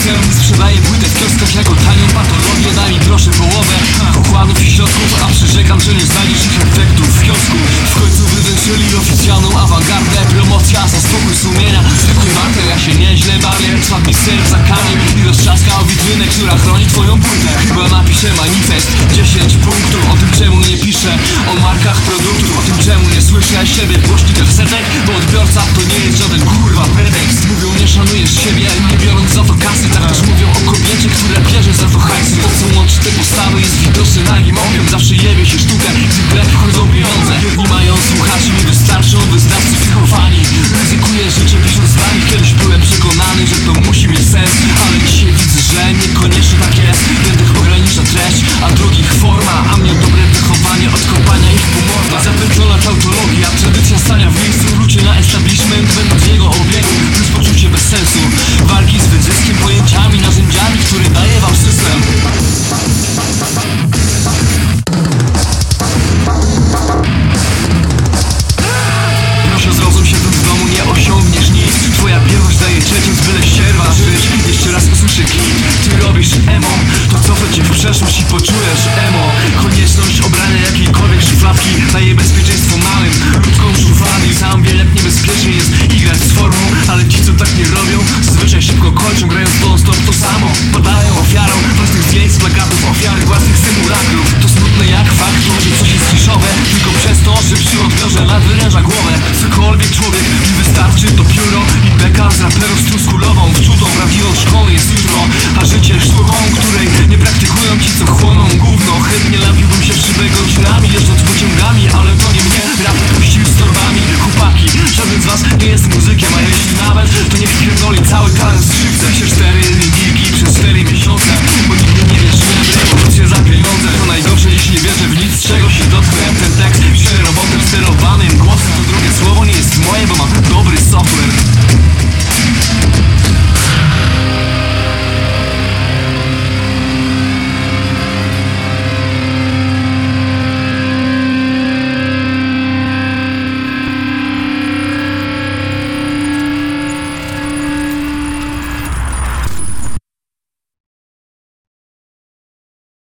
liceum i sprzedaję płytę w kioskach jako tanią patologię. Daj mi grosze połowę pokładów i środków A przyrzekam, że nie znajdziesz ich efektów w kiosku. W końcu wydęczyli oficjalną awangardę Promocja za spokój sumienia. Zwykły martel, ja się nieźle bawię. Spadł serca kamień i roztrzaskał witrynę, która chroni twoją płytę. Chyba napiszę manifest. 10 punktów o tym czemu nie piszę O markach produktów, o tym czemu nie słyszę siebie. W głośnikach setek Bo odbiorca to nie jest żaden kurwa pretekst. Mówią nie szanujesz siebie, nie biorąc która bierze za to co łączy te postawy jest widoczny nagim okiem. Zawsze jebie się sztukę, gdy w grę wchodzą pieniądze mają słuchaczy, mi wystarczą wyznawcy psychofani Ryzykuję życie pisząc zdanie Kiedyś byłem przekonany, że to musi mieć sens. Ale dzisiaj widzę, że niekoniecznie tak jest. Jednych ogranicza treść, a drugich forma. A mnie dobre wychowanie od kopania ich po mordach Zapętlona tautologia, tradycja stania przeszłość i poczujesz emo Konieczność obrania jakiejkolwiek szufladki Daje bezpieczeństwo małym Ludzką szuflady Sam wie jak niebezpiecznie jest igrać z formą Ale ci co tak nie robią Zazwyczaj szybko kończą grając non stop to samo. Padają ofiarą własnych zdjęć z plakatów Ofiary własnych symulakrów. To smutne jak fakt, że coś jest niszowe. Tylko przez to, że przy odbiorze nadwyręża głowę. Cokolwiek człowiek mi wystarczy to pióro I beka z raperów z truskulową. Wczutą prawdziwą szkołą jest jutro A życie sztuką,